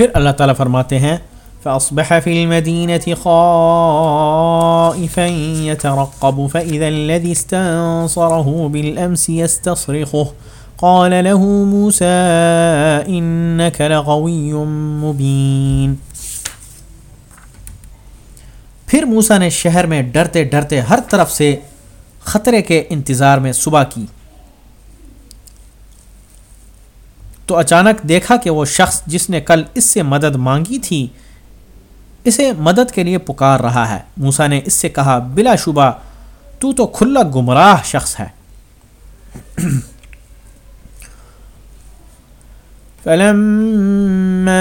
پھر اللہ تعالیٰ فرماتے ہیں، فأصبح في المدينة خائفا يترقب، فإذا الذي استنصره بالأمس يستصرخه. قال له موسى إنك لغوي مبين. پھر موسا نے شہر میں ڈرتے ڈرتے ہر طرف سے خطرے کے انتظار میں صبح کی۔ تو اچانک دیکھا کہ وہ شخص جس نے کل اس سے مدد مانگی تھی، اسے مدد کے لیے پکار رہا ہے۔ موسا نے اس سے کہا، بلا شبہ، تو تو کھلا گمراہ شخص ہے۔ فلما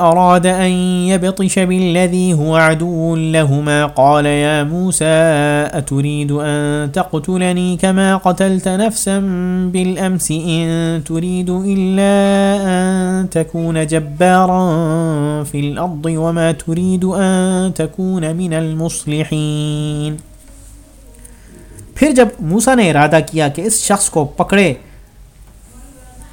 أراد أن يبطش بالذي هو عدو لهما قال يا موسى، أتريد أن تقتلني كما قتلت نفسا بالأمس؟ إن تريد إلا أن تكون جبارا في الأرض وما تريد أن تكون من المصلحين۔ پھر جب موسا نے ارادہ کیا کہ اس شخص کو پکڑے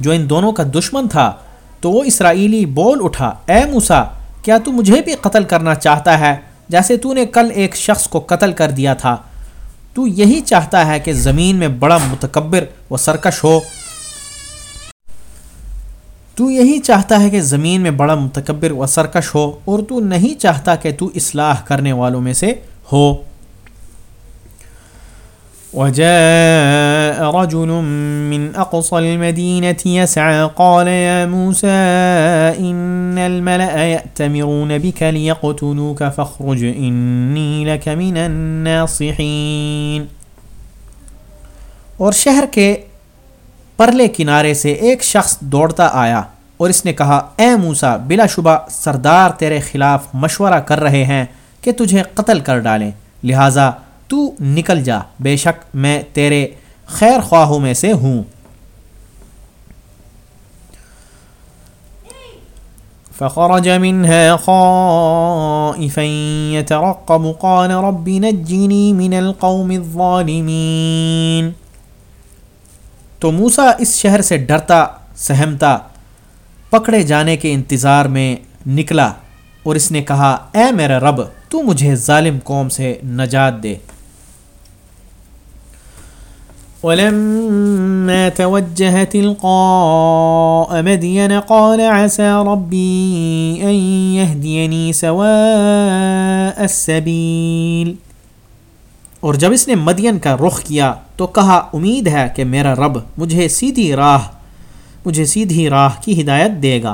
جو ان دونوں کا دشمن تھا، تو وہ اسرائیلی بول اٹھا، اے موسا کیا تو مجھے بھی قتل کرنا چاہتا ہے جیسے تو نے کل ایک شخص کو قتل کر دیا تھا؟ تو یہی چاہتا ہے کہ زمین میں بڑا متکبر و سرکش ہو۔ تو یہی چاہتا ہے کہ زمین میں بڑا متکبر و سرکش ہو اور تو نہیں چاہتا کہ تو اصلاح کرنے والوں میں سے ہو۔ وجاء رجل من أقصى المدينة يسعى، قال يا موسى، إن الملأ يأتمرون بك ليقتلوك، فاخرج إني لك من الناصحين. اور شہر کے پرلے کنارے سے ایک شخص دوڑتا آیا اور اس نے کہا اے موسا، بلا شبہ سردار تیرے خلاف مشورہ کر رہے ہیں کہ تجھے قتل کر ڈالیں، لہٰذا تو نکل جا۔ بے شک میں تیرے خیر خواہوں میں سے ہوں۔ فخرج منها خائفا يترقب۔ قال رب نجني من القوم الظالمين۔ تو موسا اس شہر سے ڈرتا، سہمتا، پکڑے جانے کے انتظار میں نکلا اور اس نے کہا، اے میرا رب، تو مجھے ظالم قوم سے نجات دے۔ ولما توجه تلقاء مدين قال عسى ربي أن يهديني سواء السبيل۔ اور جب اس نے مدین کا رخ کیا تو کہا، امید ہے کہ میرا رب مجھے سیدھی راہ، مجھے سیدھی راہ کی ہدایت دے گا۔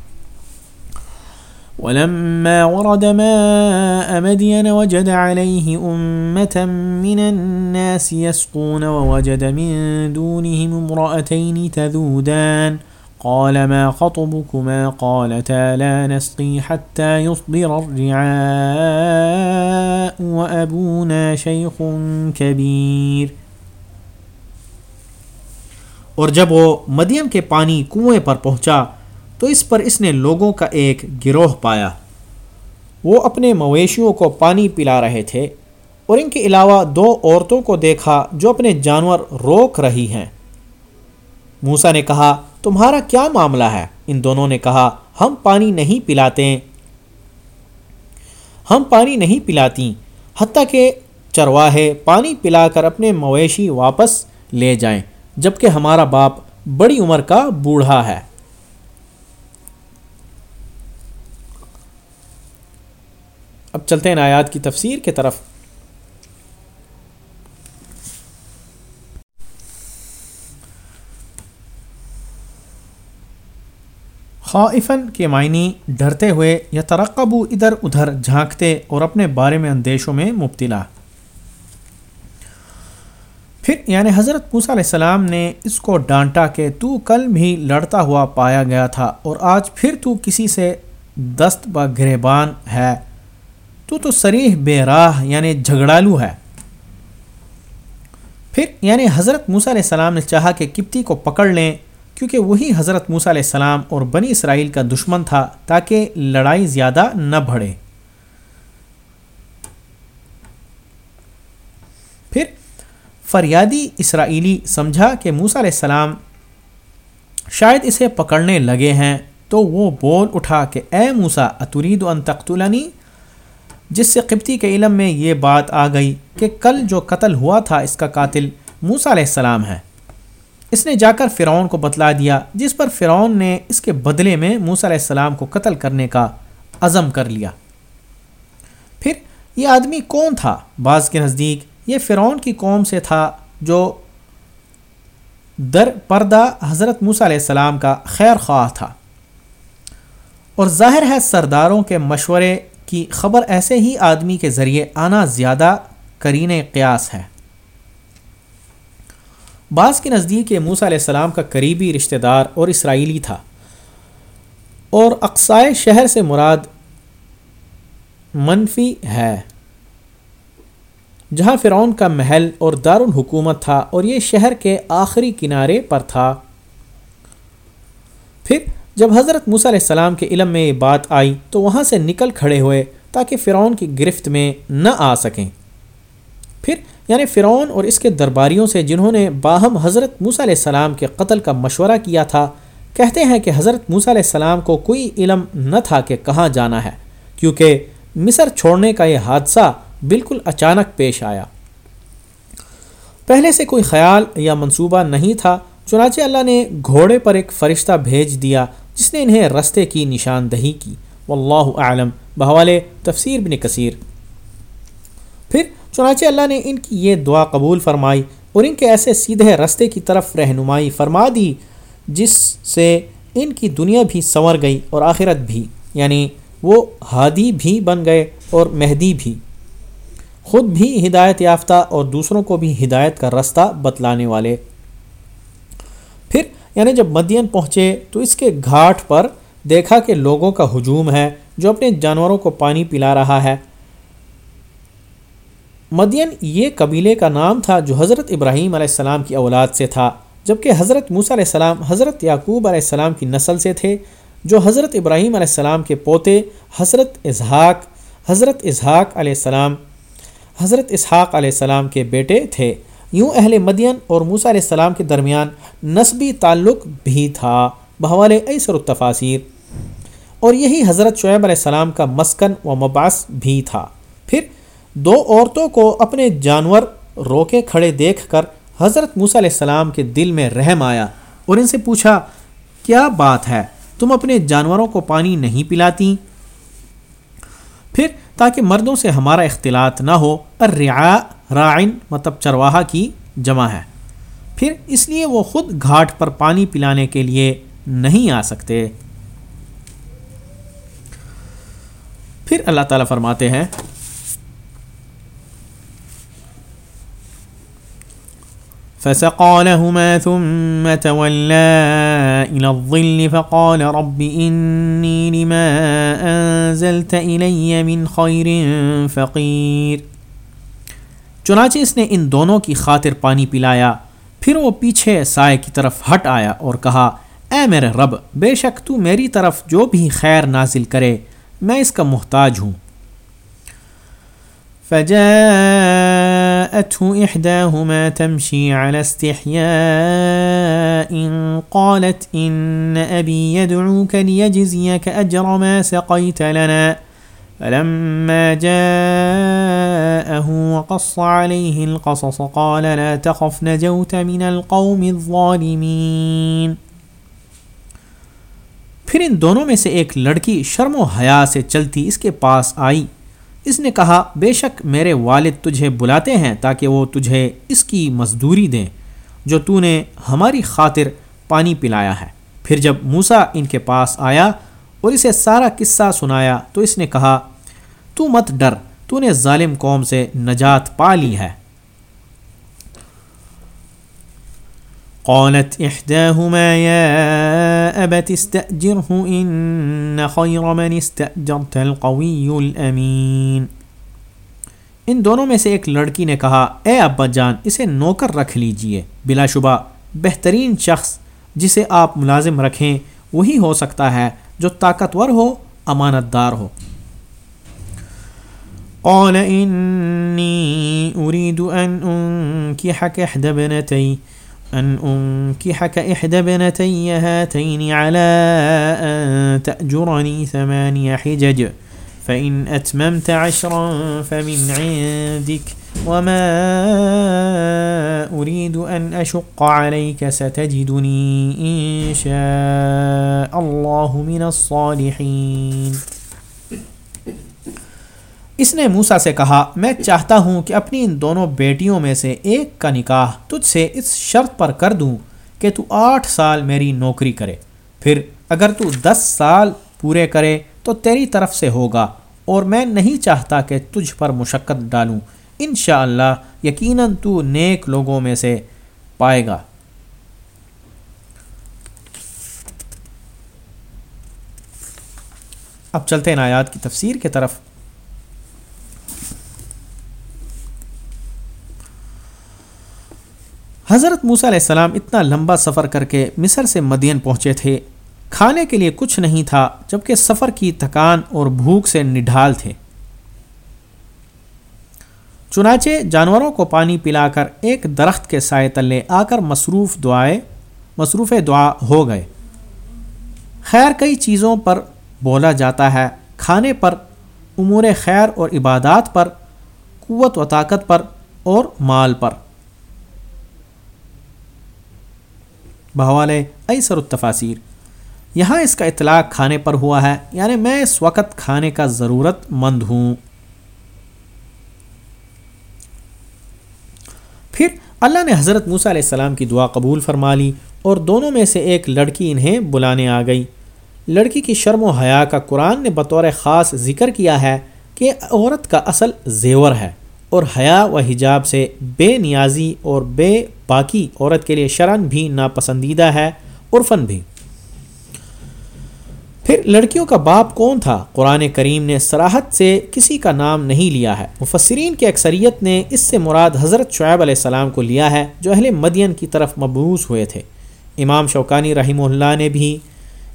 ولما ورد ماء مدين وجد عليه أمة من الناس يسقون ووجد من دونهم امرأتين تذودان. قال ما خطبكما؟ قالتا لا نسقي حتى يصدر الرعاء وأبونا شيخ كبير. اور جب وہ مدیم کے پانی کنویں پر پہنچا تو اس پر اس نے لوگوں کا ایک گروہ پایا۔ وہ اپنے مویشیوں کو پانی پلا رہے تھے اور ان کے علاوہ دو عورتوں کو دیکھا جو اپنے جانور روک رہی ہیں۔ موسا نے کہا، تمہارا کیا معاملہ ہے؟ ان دونوں نے کہا، ہم پانی نہیں پلاتے۔ ہم پانی نہیں پلاتی، حتیٰ کہ چرواہے پانی پلا کر اپنے مویشی واپس لے جائیں، جبکہ ہمارا باپ بڑی عمر کا بوڑھا ہے۔ اب چلتے ہیں آیات کی تفسیر کی طرف۔ خائفن کے معنی ڈرتے ہوئے یا ترقبو ادھر ادھر جھانکتے اور اپنے بارے میں اندیشوں میں مبتلا۔ پھر یعنی حضرت موسیٰ علیہ السلام نے اس کو ڈانٹا کہ تو کل بھی لڑتا ہوا پایا گیا تھا اور آج پھر تو کسی سے دست با گریبان ہے۔ تو تو سریح بے راہ یعنی جھگڑالو ہے۔ پھر یعنی حضرت موسیٰ علیہ السلام نے چاہا کہ کپتی کو پکڑ لیں، کیونکہ وہی حضرت موسیٰ علیہ السلام اور بنی اسرائیل کا دشمن تھا تاکہ لڑائی زیادہ نہ بڑھے۔ پھر فریادی اسرائیلی سمجھا کہ موسیٰ علیہ السلام شاید اسے پکڑنے لگے ہیں، تو وہ بول اٹھا کہ اے موسا اترید ان تختلنی جس سے قبطی کے علم میں یہ بات آ گئی کہ کل جو قتل ہوا تھا اس کا قاتل موسا علیہ السلام ہے۔ اس نے جا کر فرعون کو بتلا دیا، جس پر فرعون نے اس کے بدلے میں موسا علیہ السلام کو قتل کرنے کا عزم کر لیا۔ پھر یہ آدمی کون تھا؟ بعض کے نزدیک یہ فرعون کی قوم سے تھا جو در پردہ حضرت موسیٰ علیہ السلام کا خیر خواہ تھا۔ اور ظاہر ہے سرداروں کے مشورے کی خبر ایسے ہی آدمی کے ذریعے آنا زیادہ کرین قیاس ہے۔ بعض کے نزدیک موسیٰ علیہ السلام کا قریبی رشتہ دار اور اسرائیلی تھا۔ اور اقسائے شہر سے مراد منفی ہے۔ جہاں فرعون کا محل اور دارالحکومت تھا اور یہ شہر کے آخری کنارے پر تھا۔ پھر جب حضرت موسیٰ علیہ السلام کے علم میں یہ بات آئی تو وہاں سے نکل کھڑے ہوئے تاکہ فرعون کی گرفت میں نہ آ سکیں۔ پھر یعنی فرعون اور اس کے درباریوں سے جنہوں نے باہم حضرت موسیٰ علیہ السلام کے قتل کا مشورہ کیا تھا، کہتے ہیں کہ حضرت موسیٰ علیہ السلام کو کوئی علم نہ تھا کہ کہاں جانا ہے، کیونکہ مصر چھوڑنے کا یہ حادثہ بالکل اچانک پیش آیا۔ پہلے سے کوئی خیال یا منصوبہ نہیں تھا چنانچہ اللہ نے گھوڑے پر ایک فرشتہ بھیج دیا جس نے انہیں رستے کی نشاندہی کی۔ واللہ اعلم۔ بحوالے تفسیر بن کثیر۔ پھر چنانچہ اللہ نے ان کی یہ دعا قبول فرمائی اور ان کے ایسے سیدھے رستے کی طرف رہنمائی فرما دی جس سے ان کی دنیا بھی سنور گئی اور آخرت بھی یعنی وہ ہادی بھی بن گئے اور مہدی بھی۔ خود بھی ہدایت یافتہ اور دوسروں کو بھی ہدایت کا رستہ بتلانے والے۔ یعنی جب مدین پہنچے تو اس کے گھاٹ پر دیکھا کہ لوگوں کا ہجوم ہے جو اپنے جانوروں کو پانی پلا رہا ہے۔ مدین یہ قبیلے کا نام تھا جو حضرت ابراہیم علیہ السلام کی اولاد سے تھا، جبکہ حضرت موسیٰ علیہ السلام حضرت یعقوب علیہ السلام کی نسل سے تھے، جو حضرت ابراہیم علیہ السلام کے پوتے حضرت اظہاق حضرت اظہاق علیہ السلام، حضرت اسحاق علیہ السلام کے بیٹے تھے۔ یوں اہل مدین اور موسیٰ علیہ السلام کے درمیان نسبی تعلق بھی تھا۔ بحوال ایسر التفاصیر اور یہی حضرت شعیب علیہ السلام کا مسکن و مباس بھی تھا۔ پھر دو عورتوں کو اپنے جانور روکے کھڑے دیکھ کر حضرت موسیٰ علیہ السلام کے دل میں رحم آیا اور ان سے پوچھا، کیا بات ہے؟ تم اپنے جانوروں کو پانی نہیں پلاتی؟ پھر تاکہ مردوں سے ہمارا اختلاط نہ ہو الرعا رائن مطلب چرواہا کی جمع ہے۔ پھر اس لیے وہ خود گھاٹ پر پانی پلانے کے لیے نہیں آ سکتے۔ پھر اللہ تعالیٰ فرماتے ہیں، فسقى لهما ثم تولى إلى الظل فقال رب إني لما أنزلت إلي من خير فقير۔ چنانچہ اس نے ان دونوں کی خاطر پانی پلایا۔ پھر وہ پیچھے سائے کی طرف ہٹ آیا اور کہا، اے میرے رب، بے شک تو میری طرف جو بھی خیر نازل کرے، میں اس کا محتاج ہوں۔ فجاءته إحداهما تمشي على استحياء قالت إن أبي يدعوك ليجزيك أجر ما سقيت لنا فلما جاءه وقص عليه القصص قال لا تخف، نجوت من القوم الظالمين۔ پھر ان دونوں میں سے ایک لڑکی شرم و حیا سے چلتی اس کے پاس آئی۔ اس نے کہا، بے شک میرے والد تجھے بلاتے ہیں تاکہ وہ تجھے اس کی مزدوری دیں، جو تو نے ہماری خاطر پانی پلایا ہے۔ پھر جب موسا ان کے پاس آیا اور اسے سارا قصہ سنایا تو اس نے کہا تو مت ڈر، تو نے ظالم قوم سے نجات پا لی ہے۔ قالت احداهما يا أبت استأجره، إن خير من استأجرت القوي الأمين۔ ان دونوں میں سے ایک لڑکی نے کہا، اے ابا جان، اسے نوکر رکھ لیجیے۔ بلا شبہ، بہترین شخص جسے آپ ملازم رکھیں، وہی ہو سکتا ہے جو طاقتور ہو امانت دار ہو۔ قال إني أريد أن أنكحك إحدى ابنتي أن أنكحك إحدى ابنتي هاتين على أن تأجرني ثماني حجج، فإن أتممت عشرا فمن عندك، وما أريد أن أشق عليك ستجدني إن شاء الله من الصالحين. اس نے موسا سے کہا، میں چاہتا ہوں کہ اپنی ان دونوں بیٹیوں میں سے ایک کا نکاح تجھ سے اس شرط پر کر دوں کہ تو آٹھ سال میری نوکری کرے۔ پھر اگر تو دس سال پورے کرے تو تیری طرف سے ہوگا اور میں نہیں چاہتا کہ تجھ پر مشقت ڈالوں۔ انشاءاللہ اللہ یقیناً تو نیک لوگوں میں سے پائے گا۔ اب چلتے ہیں آیات کی تفسیر کی طرف۔ حضرت موسیٰ علیہ السلام اتنا لمبا سفر کر کے مصر سے مدین پہنچے تھے۔ کھانے کے لیے کچھ نہیں تھا، جبکہ سفر کی تھکان اور بھوک سے نڈھال تھے۔ چنانچہ جانوروں کو پانی پلا کر ایک درخت کے سائے تلے آ کر مصروف دعائے، مصروف دعا ہو گئے۔ خیر کئی چیزوں پر بولا جاتا ہے، کھانے پر، امور خیر اور عبادات پر، قوت و طاقت پر اور مال پر۔ بہوال ایسر التفاصیر یہاں اس کا اطلاق کھانے پر ہوا ہے یعنی میں اس وقت کھانے کا ضرورت مند ہوں۔ پھر اللہ نے حضرت موسیٰ علیہ السلام کی دعا قبول فرما لی اور دونوں میں سے ایک لڑکی انہیں بلانے آ گئی۔ لڑکی کی شرم و حیا کا قرآن نے بطور خاص ذکر کیا ہے کہ عورت کا اصل زیور ہے۔ اور حیا و حجاب سے بے نیازی اور بے باقی عورت کے لیے شرن بھی ناپسندیدہ ہے عرفن بھی۔ پھر لڑکیوں کا باپ کون تھا؟ قرآن کریم نے سراحت سے کسی کا نام نہیں لیا ہے۔ مفسرین کی اکثریت نے اس سے مراد حضرت شعیب علیہ السلام کو لیا ہے، جو اہل مدین کی طرف مبوس ہوئے تھے۔ امام شوکانی رحمہ اللہ نے بھی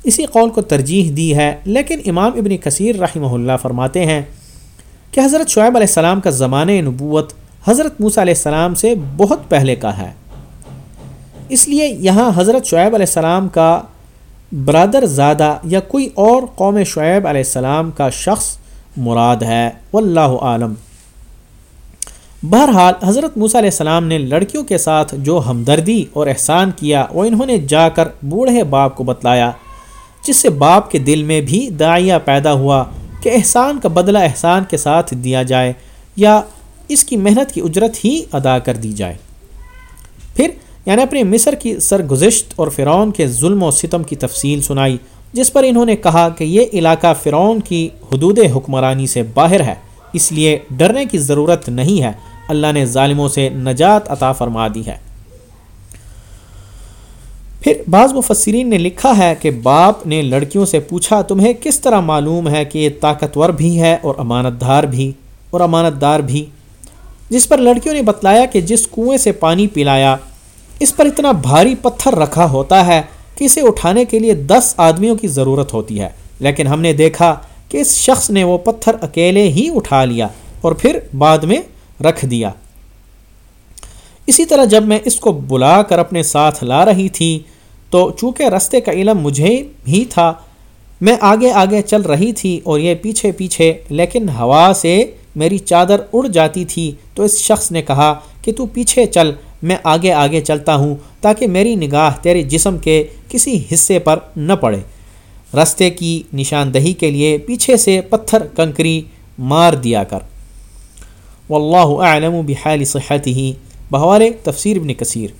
اسی قول کو ترجیح دی ہے، لیکن امام ابن کثیر رحمہ اللہ فرماتے ہیں کہ حضرت شعیب علیہ السلام کا زمانۂ نبوت حضرت موسیٰ علیہ السلام سے بہت پہلے کا ہے۔ اس لیے یہاں حضرت شعیب علیہ السلام کا برادر زادہ یا کوئی اور قوم شعیب علیہ السلام کا شخص مراد ہے۔ واللہ عالم۔ بہرحال حضرت موسیٰ علیہ السلام نے لڑکیوں کے ساتھ جو ہمدردی اور احسان کیا، وہ انہوں نے جا کر بوڑھے باپ کو بتلایا، جس سے باپ کے دل میں بھی دائیہ پیدا ہوا۔ کہ احسان کا بدلہ احسان کے ساتھ دیا جائے یا اس کی محنت کی اجرت ہی ادا کر دی جائے۔ پھر یعنی اپنے مصر کی سرگزشت اور فرعون کے ظلم و ستم کی تفصیل سنائی، جس پر انہوں نے کہا کہ یہ علاقہ فرعون کی حدود حکمرانی سے باہر ہے، اس لیے ڈرنے کی ضرورت نہیں ہے۔ اللہ نے ظالموں سے نجات عطا فرما دی ہے۔ پھر بعض مفسرین نے لکھا ہے کہ باپ نے لڑکیوں سے پوچھا، تمہیں کس طرح معلوم ہے کہ یہ طاقتور بھی ہے اور امانت دار بھی، اور امانت دار بھی؟ جس پر لڑکیوں نے بتلایا کہ جس کنویں سے پانی پلایا، اس پر اتنا بھاری پتھر رکھا ہوتا ہے کہ اسے اٹھانے کے لیے دس آدمیوں کی ضرورت ہوتی ہے۔ لیکن ہم نے دیکھا کہ اس شخص نے وہ پتھر اکیلے ہی اٹھا لیا اور پھر بعد میں رکھ دیا۔ اسی طرح جب میں اس کو بلا کر اپنے ساتھ لا رہی تھی، تو چونکہ رستے کا علم مجھے ہی تھا، میں آگے آگے چل رہی تھی اور یہ پیچھے پیچھے، لیکن ہوا سے میری چادر اڑ جاتی تھی۔ تو اس شخص نے کہا کہ تو پیچھے چل، میں آگے آگے چلتا ہوں تاکہ میری نگاہ تیرے جسم کے کسی حصے پر نہ پڑے۔ رستے کی نشاندہی کے لیے پیچھے سے پتھر، کنکری مار دیا کر۔ واللہ اعلم بحال صحته بحوال تفسیر ابن کثیر۔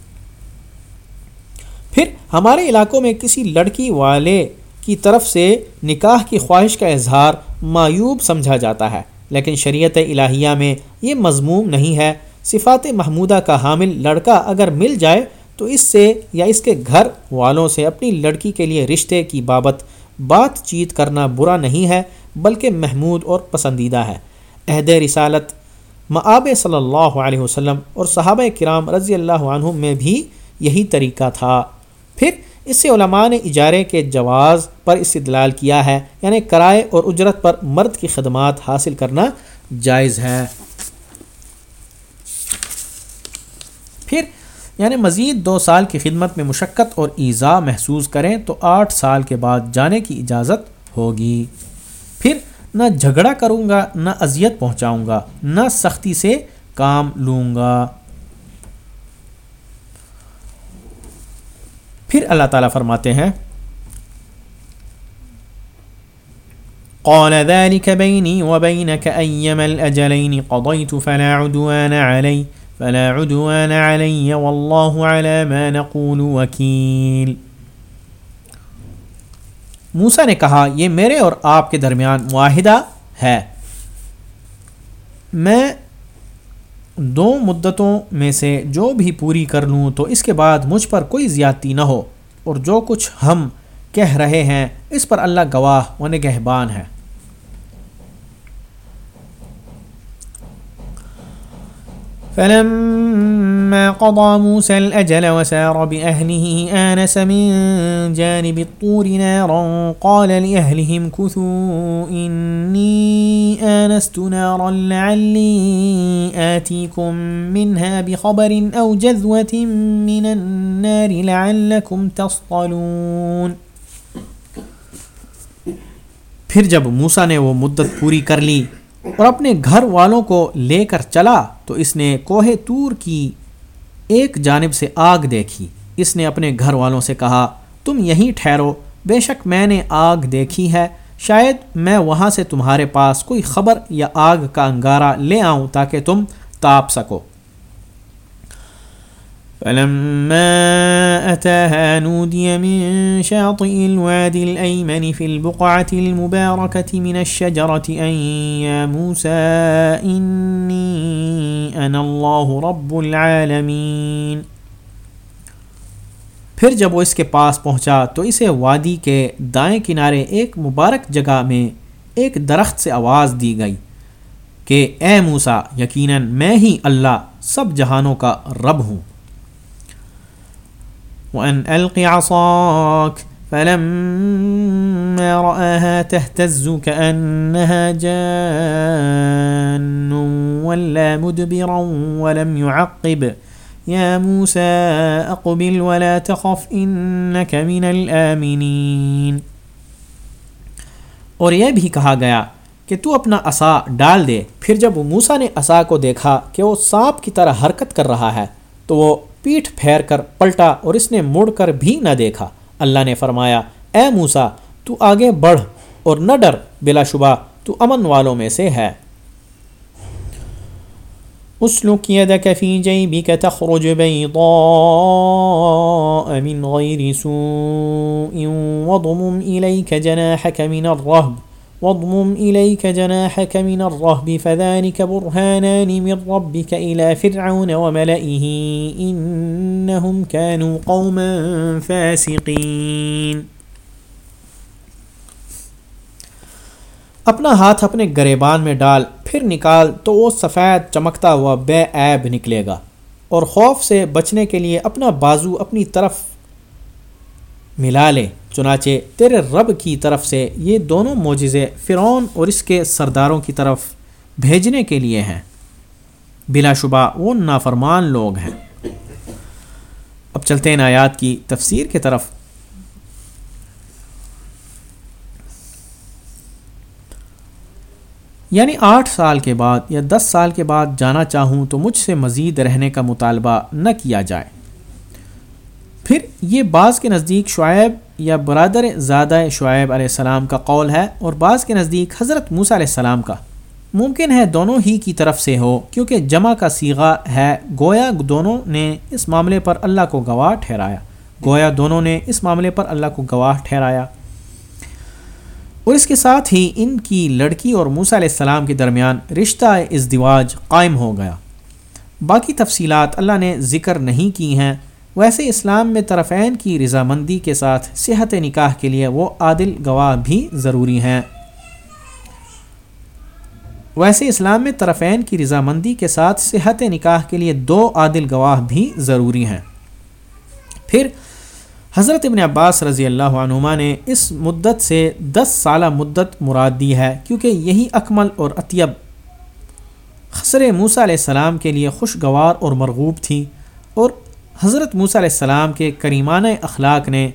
پھر ہمارے علاقوں میں کسی لڑکی والے کی طرف سے نکاح کی خواہش کا اظہار معیوب سمجھا جاتا ہے، لیکن شریعت الہیہ میں یہ مضموم نہیں ہے۔ صفات محمودہ کا حامل لڑکا اگر مل جائے تو اس سے یا اس کے گھر والوں سے اپنی لڑکی کے لیے رشتے کی بابت بات چیت کرنا برا نہیں ہے، بلکہ محمود اور پسندیدہ ہے۔ عہد رسالت معاب صلی اللہ علیہ وسلم اور صحابہ کرام رضی اللہ عنہ میں بھی یہی طریقہ تھا۔ پھر اس سے علماء نے اجارے کے جواز پر استدلال کیا ہے یعنی کرائے اور اجرت پر مرد کی خدمات حاصل کرنا جائز ہے۔ پھر یعنی مزید دو سال کی خدمت میں مشقت اور ایزا محسوس کریں تو آٹھ سال کے بعد جانے کی اجازت ہوگی۔ پھر نہ جھگڑا کروں گا، نہ اذیت پہنچاؤں گا، نہ سختی سے کام لوں گا۔ پھر اللہ تعالیٰ فرماتے ہیں، قال ذلك بيني وبينك أيما الأجلين، قضيت فلا عدوان علي، فلا عدوان علي، والله على ما نقول وكيل۔ موسا نے کہا، یہ میرے اور آپ کے درمیان معاہدہ ہے۔ میں دو مدتوں میں سے جو بھی پوری کر لوں تو اس کے بعد مجھ پر کوئی زیادتی نہ ہو، اور جو کچھ ہم کہہ رہے ہیں اس پر اللہ گواہ و نگہبان ہے۔ فلما قضى موسى الأجل وسار بأهله آنس من جانب الطور نارا، قال لأهلهم، كثوا إني آنست نارا لعلي آتيكم منها بخبر أو جذوة من النار لعلكم تصطلون. پھر جب موسیٰ نے وہ مدت پوری کر لی اور اپنے گھر والوں کو لے کر چلا تو اس نے کوہ تور کی ایک جانب سے آگ دیکھی۔ اس نے اپنے گھر والوں سے کہا، تم یہیں ٹھہرو۔ بے شک میں نے آگ دیکھی ہے۔ شاید میں وہاں سے تمہارے پاس کوئی خبر یا آگ کا انگارہ لے آؤں تاکہ تم تاپ سکو۔ فلما أتاها نودي من شاطئ الوادي الأيمن في البقعة المباركة من الشجرة أن يا موسى إني أنا الله رب العالمين. پھر جب وہ اس کے پاس پہنچا تو اسے وادی کے دائیں کنارے ایک مبارک جگہ میں ایک درخت سے آواز دی گئی کہ اے موسا یقیناً میں ہی اللہ سب جہانوں کا رب ہوں۔ وأن ألق عصاك فلما رآها تهتز كأنها جان ولا مدبرا ولم يعقب. يا موسى، أقبل ولا تخف، إنك من الآمنين. اور یہ بھی کہا گیا کہ تو اپنا عصا ڈال دے۔ پھر جب موسا نے عصا کو دیکھا کہ وہ سانپ کی طرح حرکت کر رہا ہے، تو وہ پیٹھ پھیر کر پلٹا اور اس نے مڑ کر بھی نہ دیکھا۔ اللہ نے فرمایا، اے موسا تو آگے بڑھ اور نہ ڈر، بلا شبہ، تو امن والوں میں سے ہے۔ اسلك يدك في جيبك تخرج بيضاء من غير سوء وضمم إليك جناحك من الرهب۔ واضمم إليك جناحك من الرهب، فذلك برهانان من ربك إلى فرعون وملئه، إنهم كانوا قوما فاسقين. اپنا ہاتھ اپنے گریبان میں ڈال، پھر نکال تو وہ سفید چمکتا ہوا بے عیب نکلے گا، اور خوف سے بچنے کے لیے اپنا بازو اپنی طرف ملا لے۔ چنانچہ تیرے رب کی طرف سے یہ دونوں معجزے فرعون اور اس کے سرداروں کی طرف بھیجنے کے لیے ہیں۔ بلا شبہ وہ نافرمان لوگ ہیں۔ اب چلتے ہیں آیات کی تفسیر کی طرف۔ یعنی آٹھ سال کے بعد یا دس سال کے بعد جانا چاہوں تو مجھ سے مزید رہنے کا مطالبہ نہ کیا جائے۔ پھر یہ بعض کے نزدیک شعیب یا برادر زادہ شعیب علیہ السلام کا قول ہے اور بعض کے نزدیک حضرت موسیٰ علیہ السلام کا۔ ممکن ہے دونوں ہی کی طرف سے ہو، کیونکہ جمع کا سیغہ ہے، گویا دونوں نے اس معاملے پر اللہ کو گواہ ٹھہرایا۔ گویا دونوں نے اس معاملے پر اللہ کو گواہ ٹھہرایا۔ اور اس کے ساتھ ہی ان کی لڑکی اور موسیٰ علیہ السلام کے درمیان رشتہ ازدواج قائم ہو گیا۔ باقی تفصیلات اللہ نے ذکر نہیں کی ہیں۔ ویسے اسلام میں طرفین کی رضامندی کے ساتھ صحت نکاح کے لیے وہ عادل گواہ بھی ضروری ہیں۔ ویسے اسلام میں طرفین کی رضامندی کے ساتھ صحت نکاح کے لیے دو عادل گواہ بھی ضروری ہیں۔ پھر حضرت ابن عباس رضی اللہ عنہما نے اس مدت سے دس سالہ مدت مراد دی ہے کیونکہ یہی اکمل اور اطیب۔ خسر موسیٰ علیہ السلام کے لیے خوشگوار اور مرغوب تھی اور حضرت موسیٰ علیہ السلام کے کریمانہ اخلاق نے،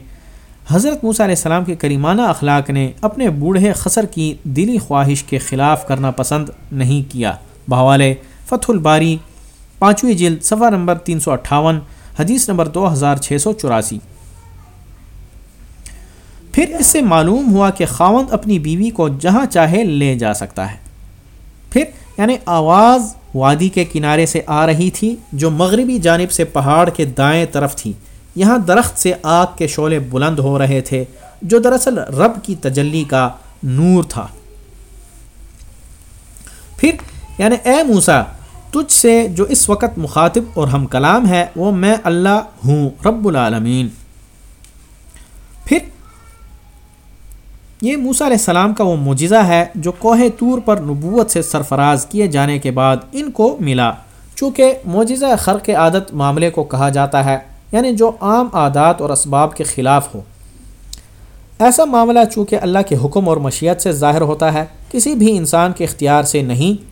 حضرت موسیٰ علیہ السلام کے کریمانہ اخلاق نے اپنے بوڑھے خسر کی دلی خواہش کے خلاف کرنا پسند نہیں کیا۔ بحوال فتح الباری، پانچویں جلد، صفحہ نمبر تین سو اٹھاون، حدیث نمبر دو ہزار چھ سو چوراسی۔ پھر اس سے معلوم ہوا کہ خاوند اپنی بیوی کو جہاں چاہے لے جا سکتا ہے۔ پھر یعنی آواز وادی کے کنارے سے آ رہی تھی جو مغربی جانب سے پہاڑ کے دائیں طرف تھی۔ یہاں درخت سے آگ کے شعلے بلند ہو رہے تھے، جو دراصل رب کی تجلی کا نور تھا۔ پھر یعنی اے موسا تجھ سے جو اس وقت مخاطب اور ہم کلام ہے، وہ میں اللہ ہوں رب العالمین۔ پھر یہ موسا علیہ السلام کا وہ معجزہ ہے جو کوہ طور پر نبوت سے سرفراز کیے جانے کے بعد ان کو ملا۔ چونکہ معجزہ خرق عادت معاملے کو کہا جاتا ہے یعنی جو عام عادات اور اسباب کے خلاف ہو۔ ایسا معاملہ چونکہ اللہ کے حکم اور مشیت سے ظاہر ہوتا ہے، کسی بھی انسان کے اختیار سے نہیں۔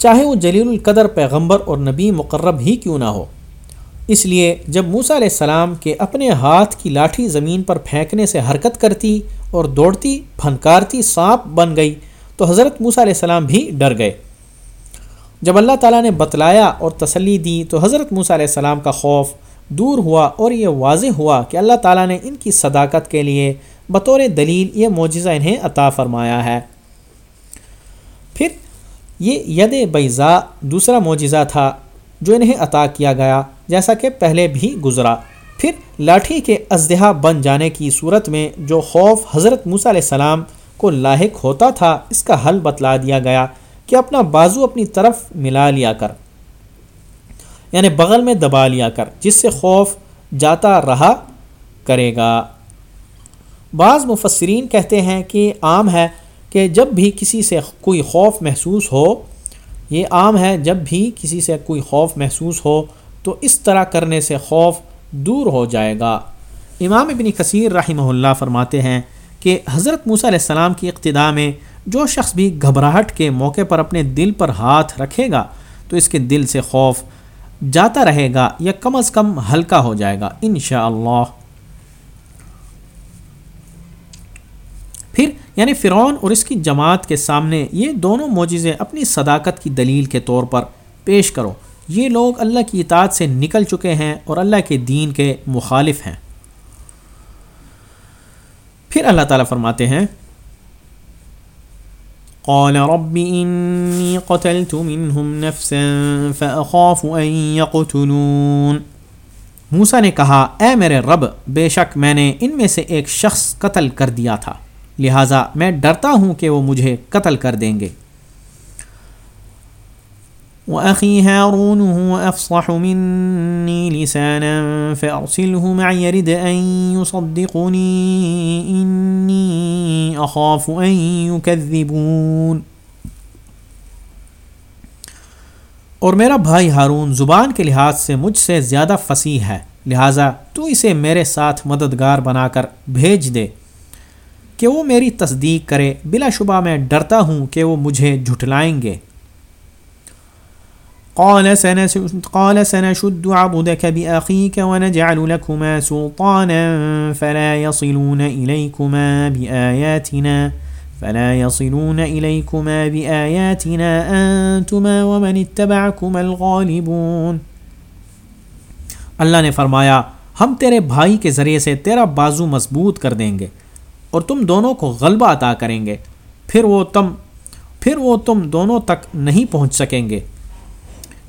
چاہے وہ جلیل القدر پیغمبر اور نبی مقرب ہی کیوں نہ ہو۔ اس لیے جب موسا علیہ السلام کے اپنے ہاتھ کی لاٹھی زمین پر پھینکنے سے حرکت کرتی اور دوڑتی پھنکارتی سانپ بن گئی، تو حضرت موسا علیہ السلام بھی ڈر گئے۔ جب اللہ تعالیٰ نے بتلایا اور تسلی دی، تو حضرت موسیٰ علیہ السلام کا خوف دور ہوا اور یہ واضح ہوا کہ اللہ تعالیٰ نے ان کی صداقت کے لیے بطور دلیل یہ معجزہ انہیں عطا فرمایا ہے۔ پھر یہ ید بیضا دوسرا معجزہ تھا۔ جو انہیں عطا کیا گیا، جیسا کہ پہلے بھی گزرا۔ پھر لاٹھی کے ازدہا بن جانے کی صورت میں جو خوف حضرت موسیٰ علیہ السلام کو لاحق ہوتا تھا، اس کا حل بتلا دیا گیا کہ اپنا بازو اپنی طرف ملا لیا کر۔ یعنی بغل میں دبا لیا کر، جس سے خوف جاتا رہا کرے گا۔ بعض مفسرین کہتے ہیں کہ عام ہے کہ جب بھی کسی سے کوئی خوف محسوس ہو یہ عام ہے جب بھی کسی سے کوئی خوف محسوس ہو تو اس طرح کرنے سے خوف دور ہو جائے گا۔ امام ابن کثیر رحمہ اللہ فرماتے ہیں کہ حضرت موسیٰ علیہ السلام کی اقتداء میں جو شخص بھی گھبراہٹ کے موقع پر اپنے دل پر ہاتھ رکھے گا تو اس کے دل سے خوف جاتا رہے گا یا کم از کم ہلکا ہو جائے گا۔ انشاءاللہ۔ اللہ پھر یعنی فرعون اور اس کی جماعت کے سامنے یہ دونوں معجزے اپنی صداقت کی دلیل کے طور پر پیش کرو۔ یہ لوگ اللہ کی اطاعت سے نکل چکے ہیں اور اللہ کے دین کے مخالف ہیں۔ پھر اللہ تعالیٰ فرماتے ہیں، قال رب إني قتلت منهم نفسا فأخاف أن يقتلون۔ موسا نے کہا، اے میرے رب، بے شک میں نے ان میں سے ایک شخص قتل کر دیا تھا۔ لہٰذا میں ڈرتا ہوں کہ وہ مجھے قتل کر دیں گے۔ وأخي هارون هو أفصح مني لسانا فأرسله معي يرد أن يصدقني، إني أخاف أن يكذبون۔ اور میرا بھائی ہارون زبان کے لحاظ سے مجھ سے زیادہ فصیح ہے، لہٰذا تو اسے میرے ساتھ مددگار بنا کر بھیج دے۔ کہ وہ میری تصدیق کرے، بلا شبہ میں ڈرتا ہوں کہ وہ مجھے جھٹلائیں گے۔ قال سنشد قال سنشد عبدك بأخيك ونجعل لكما سلطانا فلا يصلون إليكما بآياتنا، فلا يصلون إليكما بآياتنا أنتما ومن اتبعكما الغالبون۔ اللہ نے فرمایا، ہم تیرے بھائی کے ذریعے سے تیرا بازو مضبوط کر دیں گے۔ اور تم دونوں کو غلبہ عطا کریں گے۔ پھر وہ تم پھر وہ تم دونوں تک نہیں پہنچ سکیں گے۔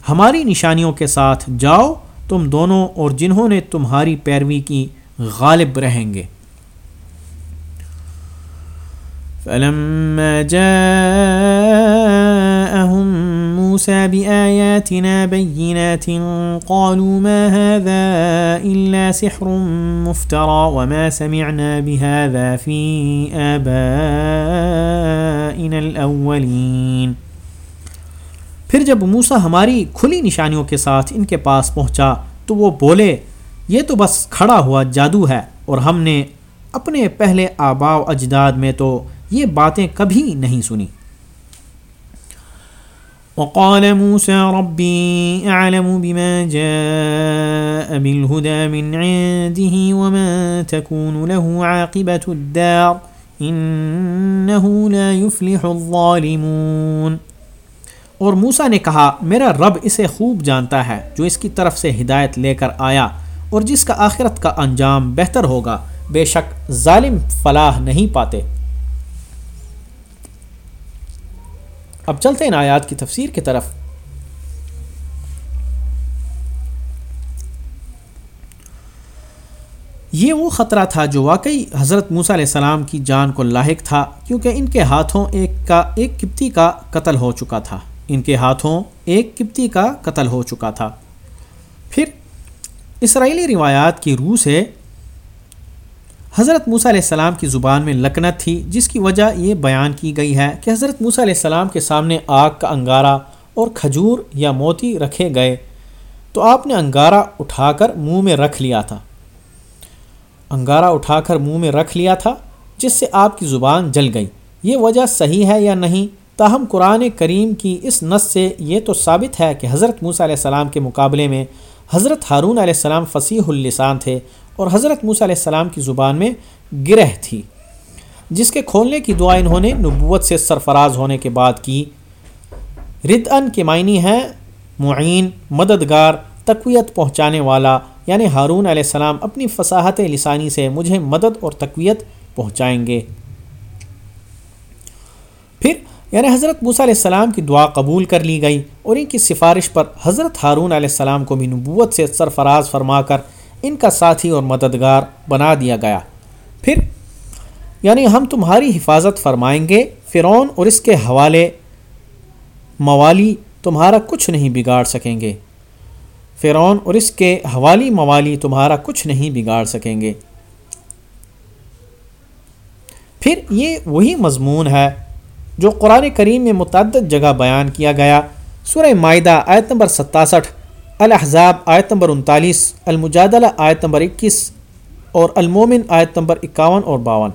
ہماری نشانیوں کے ساتھ جاؤ، تم دونوں اور جنہوں نے تمہاری پیروی کی غالب رہیں گے۔ فلما جاءهم موسى بآياتنا بينات قالوا ما هذا إلا سحر مفترى وما سمعنا بهذا في آبائنا الأولين۔ پھر جب موسا ہماری کھلی نشانیوں کے ساتھ ان کے پاس پہنچا تو وہ بولے، یہ تو بس کھڑا ہوا جادو ہے اور ہم نے اپنے پہلے آبا و اجداد میں تو یہ باتیں کبھی نہیں سنی۔ وقال موسى ربي أعلم بما جاء بالهدى من عنده وما تكون له عاقبة الدار إنه لا يفلح الظالمون۔ اور موسا نے کہا، میرا رب اسے خوب جانتا ہے، جو اس کی طرف سے ہدایت لے کر آیا، اور جس کا آخرت کا انجام بہتر ہوگا، بے شک ظالم فلاح نہیں پاتے۔ اب چلتے ان آیات کی تفسیر کی طرف۔ یہ وہ خطرہ تھا جو واقعی حضرت موسیٰ علیہ السلام کی جان کو لاحق تھا، کیونکہ ان کے ہاتھوں ایک کا ایک کپتی کا قتل ہو چکا تھا۔ ان کے ہاتھوں ایک کپتی کا قتل ہو چکا تھا۔ پھر اسرائیلی روایات کی روح سے حضرت موسیٰ علیہ السلام کی زبان میں لکنت تھی، جس کی وجہ یہ بیان کی گئی ہے کہ حضرت موسیٰ علیہ السلام کے سامنے آگ کا انگارہ اور کھجور یا موتی رکھے گئے۔ تو آپ نے انگارہ اٹھا کر منہ میں رکھ لیا تھا۔ انگارہ اٹھا کر منہ میں رکھ لیا تھا، جس سے آپ کی زبان جل گئی۔ یہ وجہ صحیح ہے یا نہیں؟ تاہم قرآن کریم کی اس نس سے یہ تو ثابت ہے کہ حضرت موسیٰ علیہ السلام کے مقابلے میں حضرت ہارون علیہ السلام فصیح اللسان تھے اور حضرت موسیٰ علیہ السلام کی زبان میں گرہ تھی، جس کے کھولنے کی دعا انہوں نے نبوت سے سرفراز ہونے کے بعد کی۔ رد ان کے معنی ہے معین، مددگار، تقویت پہنچانے والا یعنی ہارون علیہ السلام اپنی فصاحت لسانی سے مجھے مدد اور تقویت پہنچائیں گے۔ پھر یعنی حضرت موسیٰ علیہ السلام کی دعا قبول کر لی گئی اور ان کی سفارش پر حضرت ہارون علیہ السلام کو بھی نبوت سے سرفراز فرما کر ان کا ساتھی اور مددگار بنا دیا گیا۔ پھر یعنی ہم تمہاری حفاظت فرمائیں گے، فرعون اور اس کے حوالے موالی تمہارا کچھ نہیں بگاڑ سکیں گے۔ فرعون اور اس کے حوالی موالی تمہارا کچھ نہیں بگاڑ سکیں گے۔ پھر یہ وہی مضمون ہے جو قرآن کریم میں متعدد جگہ بیان کیا گیا۔ سورہ معدہ آیت نمبر ستاسٹھ الحضاب آیت نمبر انتالیس، المجادلہ آیت نمبر اکیس اور المومن آیت نمبر اکاون اور باون۔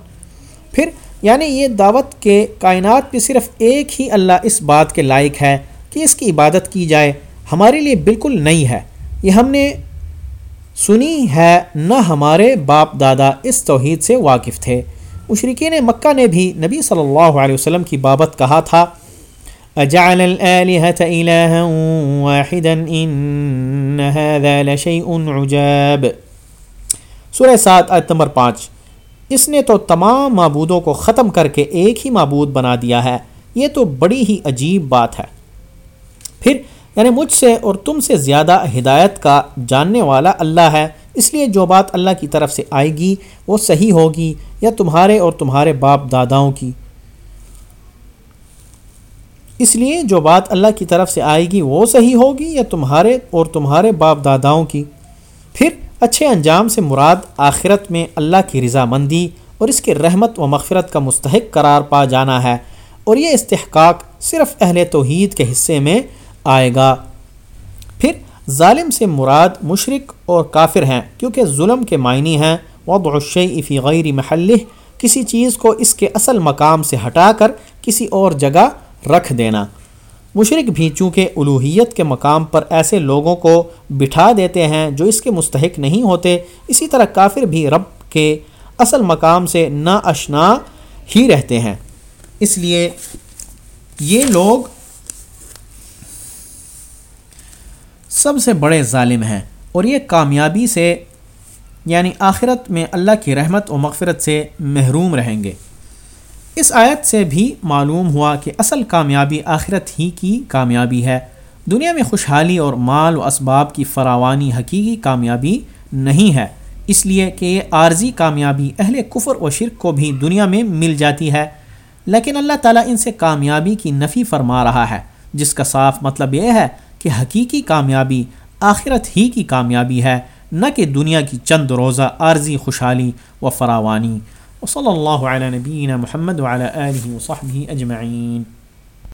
پھر یعنی یہ دعوت کے کائنات پہ صرف ایک ہی اللہ اس بات کے لائق ہے کہ اس کی عبادت کی جائے۔ ہمارے لیے بالکل نہیں ہے۔ یہ ہم نے سنی ہے، نہ ہمارے باپ دادا اس توحید سے واقف تھے۔ مشرقین مکہ نے بھی نبی صلی اللہ علیہ وسلم کی بابت کہا تھا، اجعل واحدا ان هذا لشيء عجاب۔ سورہ سات آیت نمبر پانچ، اس نے تو تمام معبودوں کو ختم کر کے ایک ہی معبود بنا دیا ہے، یہ تو بڑی ہی عجیب بات ہے۔ پھر یعنی مجھ سے اور تم سے زیادہ ہدایت کا جاننے والا اللہ ہے اس لیے جو بات اللہ کی طرف سے آئے گی، وہ صحیح ہوگی یا تمہارے اور تمہارے باپ داداؤں کی۔ اس لیے جو بات اللہ کی طرف سے آئے گی، وہ صحیح ہوگی یا تمہارے اور تمہارے باپ داداؤں کی۔ پھر اچھے انجام سے مراد آخرت میں اللہ کی رضا مندی اور اس کے رحمت و مغفرت کا مستحق قرار پا جانا ہے۔ اور یہ استحقاق صرف اہل توحید کے حصے میں آئے گا۔ پھر ظالم سے مراد مشرق اور کافر ہیں، کیونکہ ظلم کے معنی ہیں وضع الشیء فی غیر محلہ، کسی چیز کو اس کے اصل مقام سے ہٹا کر کسی اور جگہ رکھ دینا۔ مشرق بھی چونکہ الوحیت کے مقام پر ایسے لوگوں کو بٹھا دیتے ہیں جو اس کے مستحق نہیں ہوتے، اسی طرح کافر بھی رب کے اصل مقام سے نا اشنا ہی رہتے ہیں۔ اس لیے یہ لوگ سب سے بڑے ظالم ہیں اور یہ کامیابی سے یعنی آخرت میں اللہ کی رحمت و مغفرت سے محروم رہیں گے۔ اس آیت سے بھی معلوم ہوا کہ اصل کامیابی آخرت ہی کی کامیابی ہے۔ دنیا میں خوشحالی اور مال و اسباب کی فراوانی حقیقی کامیابی نہیں ہے۔ اس لیے کہ یہ عارضی کامیابی اہل کفر و شرک کو بھی دنیا میں مل جاتی ہے۔ لیکن اللہ تعالیٰ ان سے کامیابی کی نفی فرما رہا ہے، جس کا صاف مطلب یہ ہے کہ حقیقی کامیابی آخرت ہی کی کامیابی ہے، نہ کہ دنیا کی چند روزہ عارضی، خوشحالی و فراوانی۔ وصلی صلی اللہ علیہ نبین محمد علیہ وصحبہ اجمعین۔